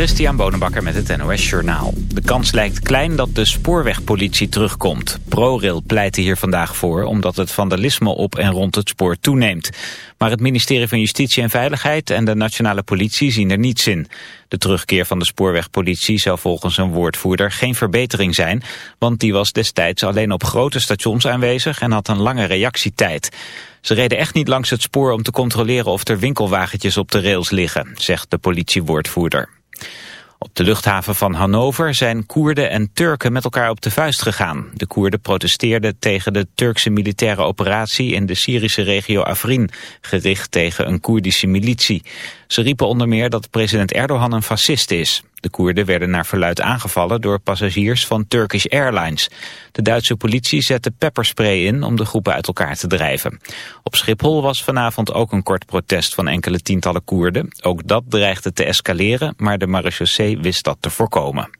Christian Bonenbakker met het NOS Journaal. De kans lijkt klein dat de spoorwegpolitie terugkomt. ProRail pleitte hier vandaag voor omdat het vandalisme op en rond het spoor toeneemt. Maar het ministerie van Justitie en Veiligheid en de nationale politie zien er niets in. De terugkeer van de spoorwegpolitie zou volgens een woordvoerder geen verbetering zijn, want die was destijds alleen op grote stations aanwezig en had een lange reactietijd. Ze reden echt niet langs het spoor om te controleren of er winkelwagentjes op de rails liggen, zegt de politiewoordvoerder. Op de luchthaven van Hannover zijn Koerden en Turken met elkaar op de vuist gegaan. De Koerden protesteerden tegen de Turkse militaire operatie in de Syrische regio Afrin, gericht tegen een Koerdische militie. Ze riepen onder meer dat president Erdogan een fascist is. De Koerden werden naar verluid aangevallen door passagiers van Turkish Airlines. De Duitse politie zette pepperspray in om de groepen uit elkaar te drijven. Op Schiphol was vanavond ook een kort protest van enkele tientallen Koerden. Ook dat dreigde te escaleren, maar de marechaussee wist dat te voorkomen.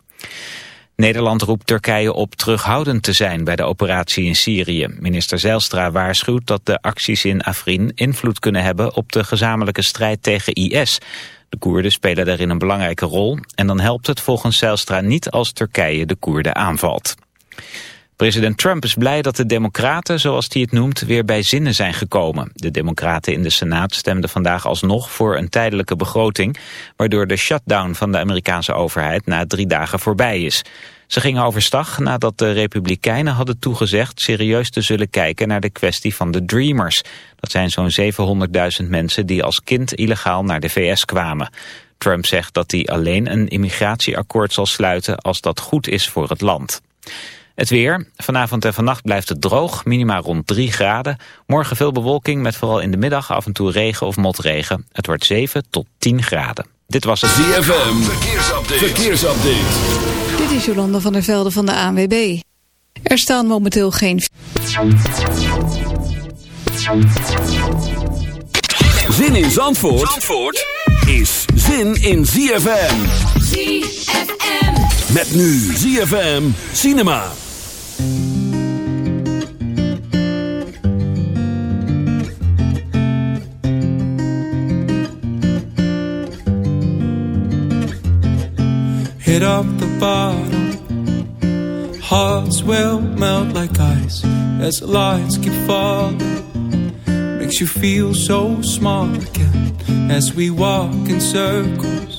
Nederland roept Turkije op terughoudend te zijn bij de operatie in Syrië. Minister Zijlstra waarschuwt dat de acties in Afrin invloed kunnen hebben op de gezamenlijke strijd tegen IS. De Koerden spelen daarin een belangrijke rol en dan helpt het volgens Zijlstra niet als Turkije de Koerden aanvalt. President Trump is blij dat de democraten, zoals hij het noemt, weer bij zinnen zijn gekomen. De democraten in de Senaat stemden vandaag alsnog voor een tijdelijke begroting, waardoor de shutdown van de Amerikaanse overheid na drie dagen voorbij is. Ze gingen overstag nadat de Republikeinen hadden toegezegd serieus te zullen kijken naar de kwestie van de Dreamers. Dat zijn zo'n 700.000 mensen die als kind illegaal naar de VS kwamen. Trump zegt dat hij alleen een immigratieakkoord zal sluiten als dat goed is voor het land. Het weer. Vanavond en vannacht blijft het droog, minima rond 3 graden. Morgen veel bewolking met vooral in de middag af en toe regen of motregen. Het wordt 7 tot 10 graden. Dit was het ZFM. Verkeersupdate. Verkeersupdate. Dit is Jolanda van der Velde van de ANWB. Er staan momenteel geen... Zin in Zandvoort, Zandvoort is zin in ZFM. ZFM. Met nu ZFM Cinema. Hit up the bottom. Hearts will melt like ice As the lights keep falling. Makes you feel so small again As we walk in circles.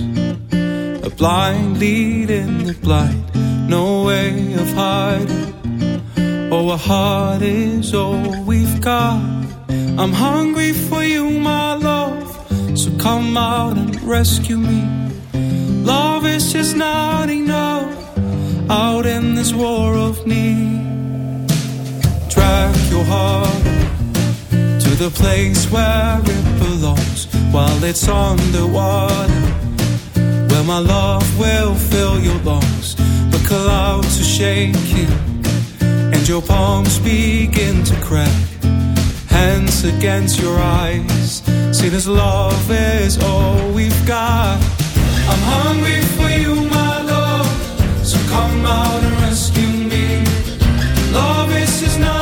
A blind lead in the blind No way of hiding Oh, a heart is all we've got I'm hungry for you, my love So come out and rescue me Love is just not enough out in this war of need. Drag your heart to the place where it belongs while it's underwater. Where my love will fill your lungs. The clouds are shaking your palms begin to crack. Hands against your eyes. See, this love is all we've got. I'm hungry for you, my love. So come out and rescue me. Love is just not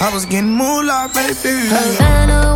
I was getting moolah, baby. Havana,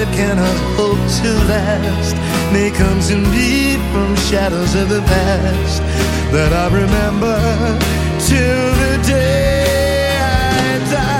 That cannot hope to last. May come to me from shadows of the past that I remember till the day I die.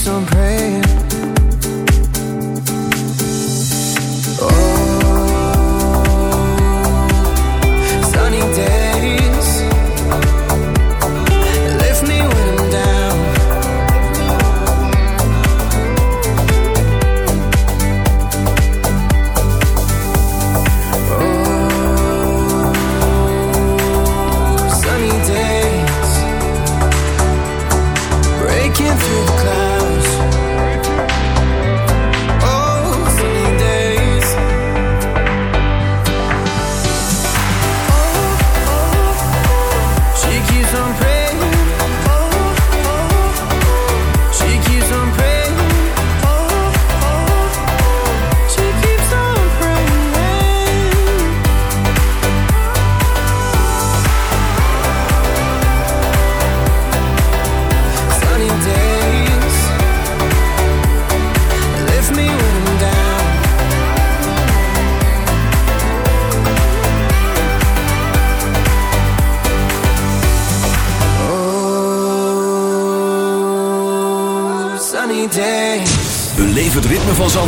keeps on praying.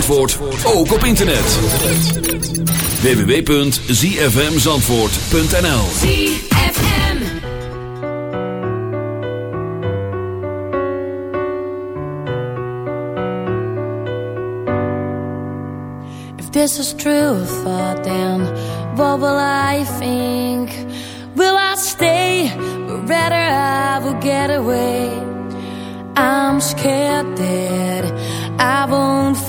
Zandvoort ook op internet. www.zfmzandvoort.nl ZFM. If this is true thought, then what will I think? Will I stay? Or rather, I will get away. I'm scared won't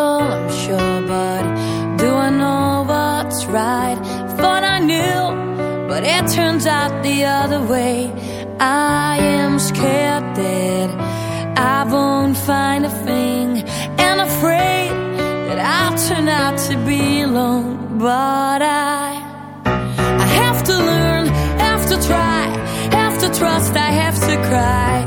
I'm sure, but do I know what's right? Thought I knew, but it turns out the other way. I am scared that I won't find a thing, and afraid that I'll turn out to be alone. But I, I have to learn, have to try, have to trust, I have to cry,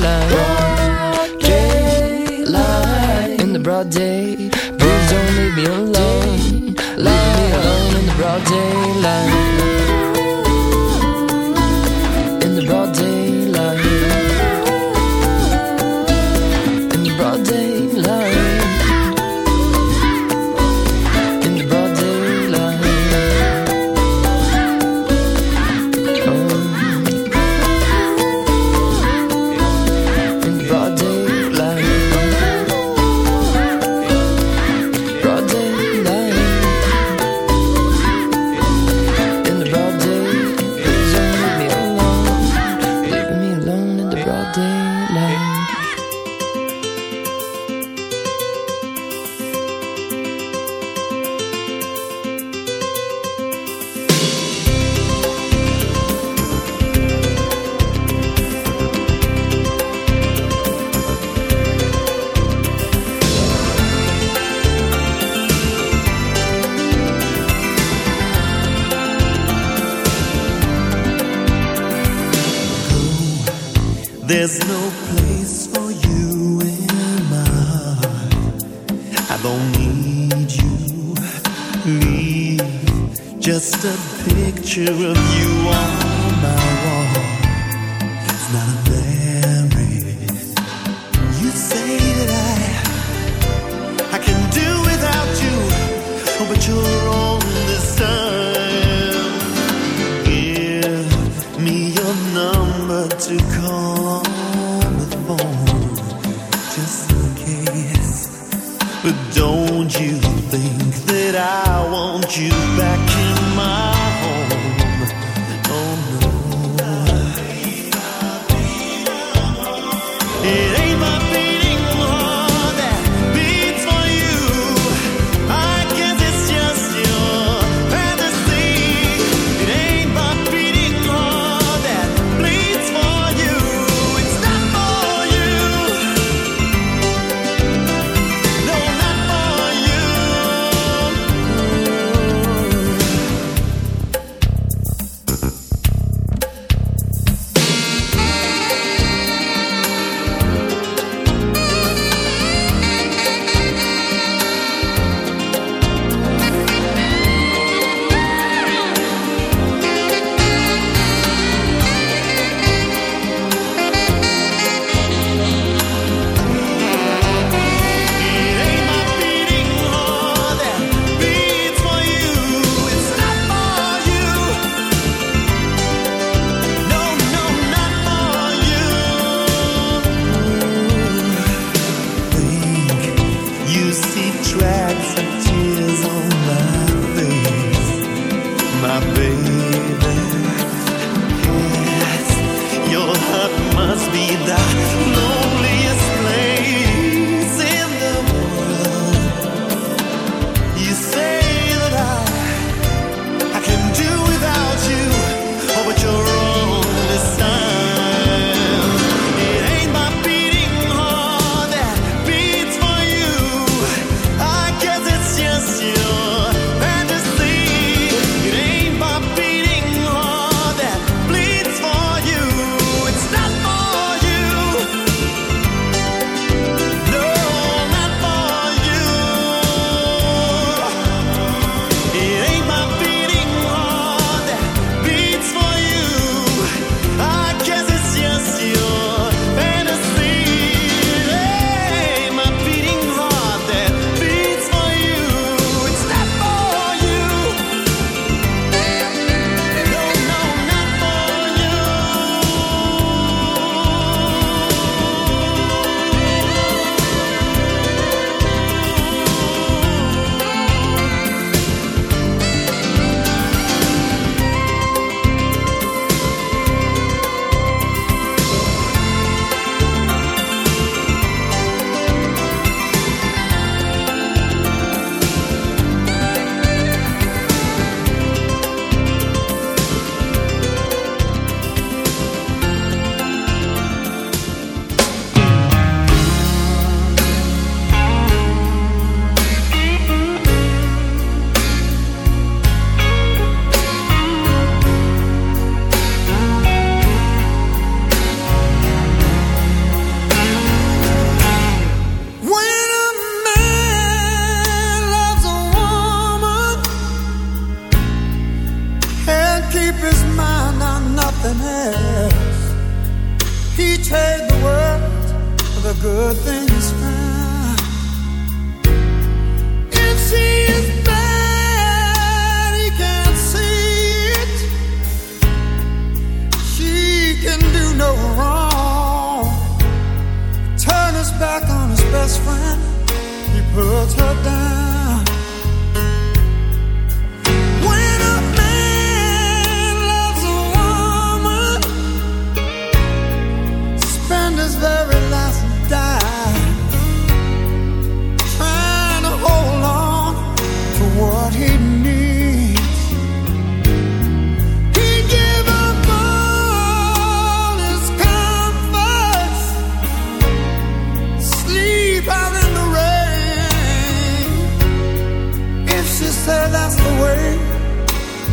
Day.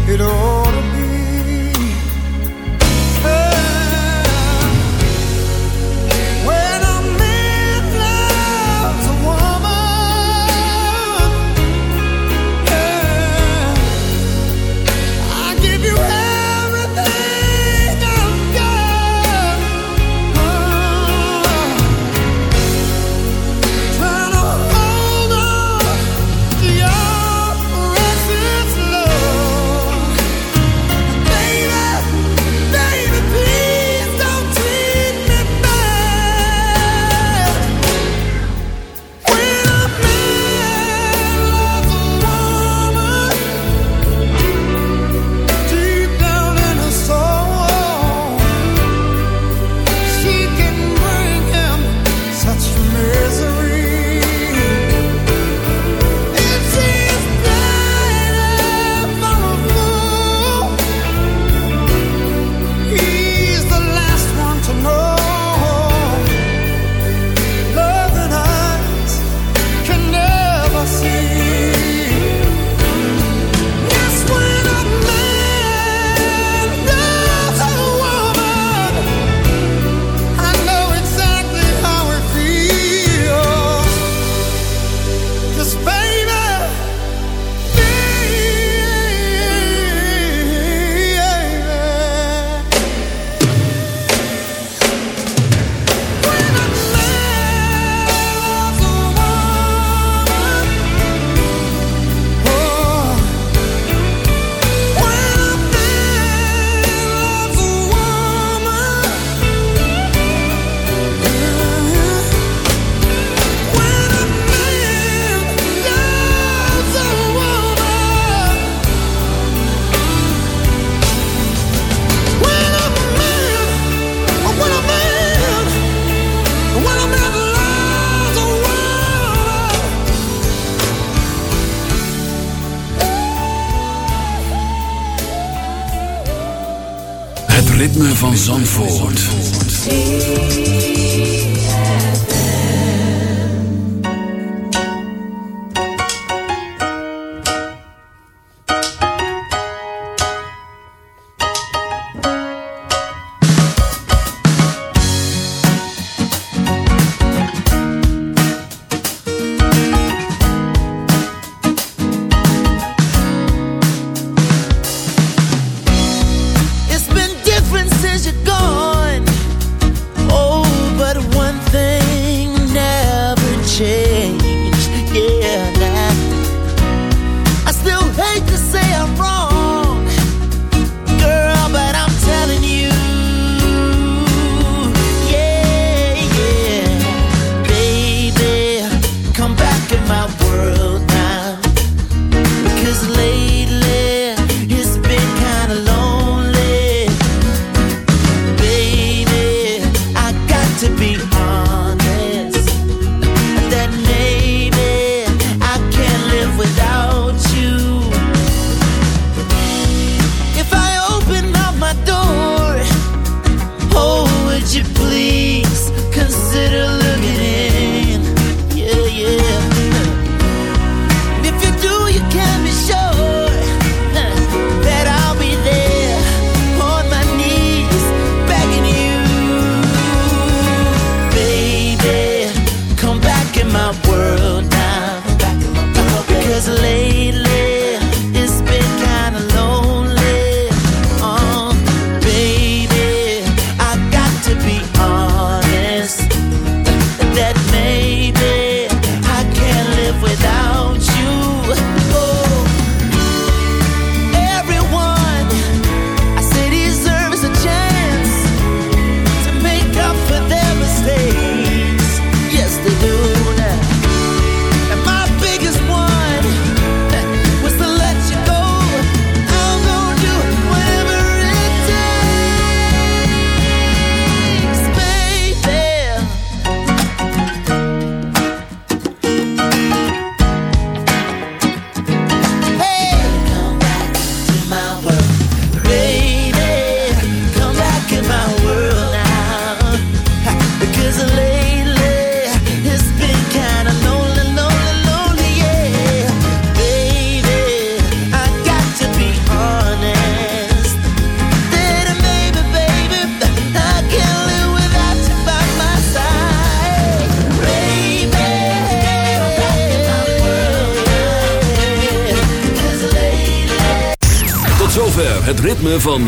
It ought van Zandvoort.